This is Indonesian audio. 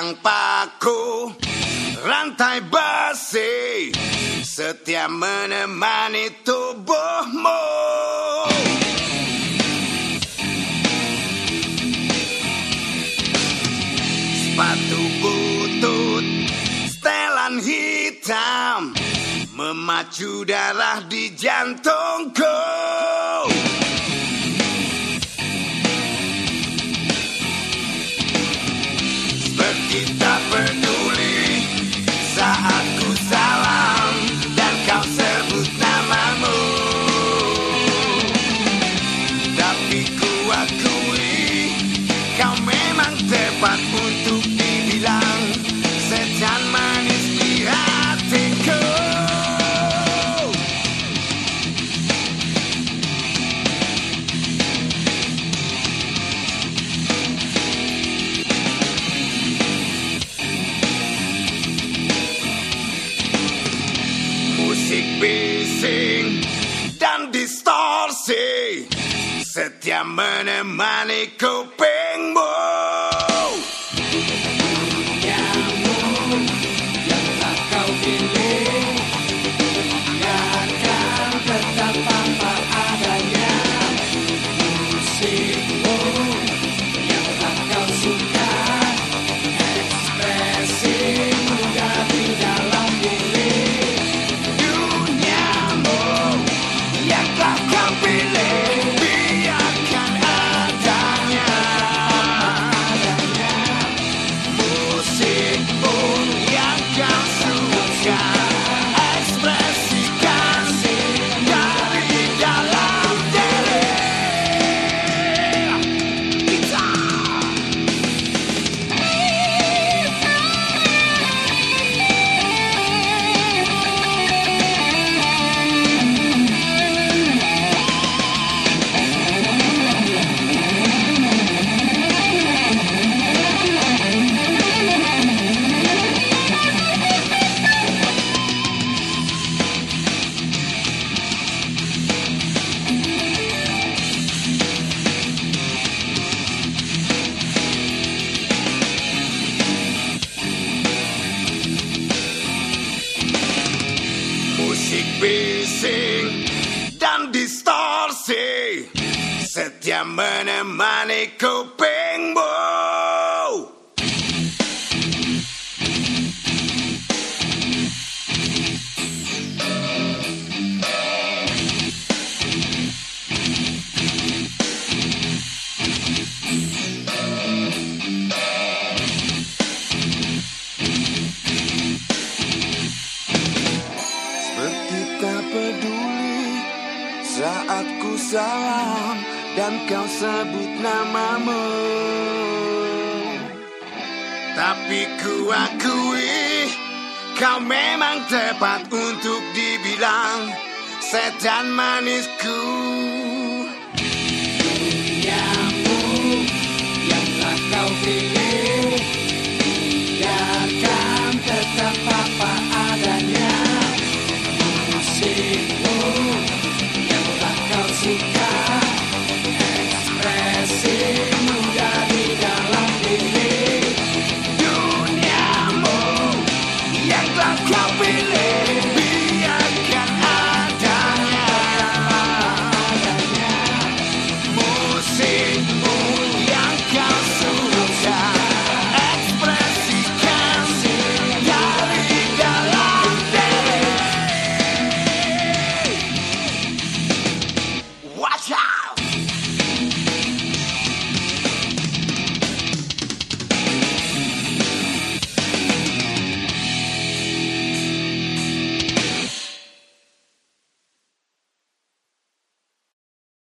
Gelang paku Rantai besi Setia menemani tubuhmu. Sepatu butut Setelan hitam Memacu darah di jantungku keeps on burning. Musik bising dan distorsi. Setia menemani kupingmu bising dan distorsi. Setia menemani kupingmu saat ku salam dan kau sebut namamu. Tapi ku akui kau memang tepat untuk dibilang setan manisku see.